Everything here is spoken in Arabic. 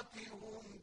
هم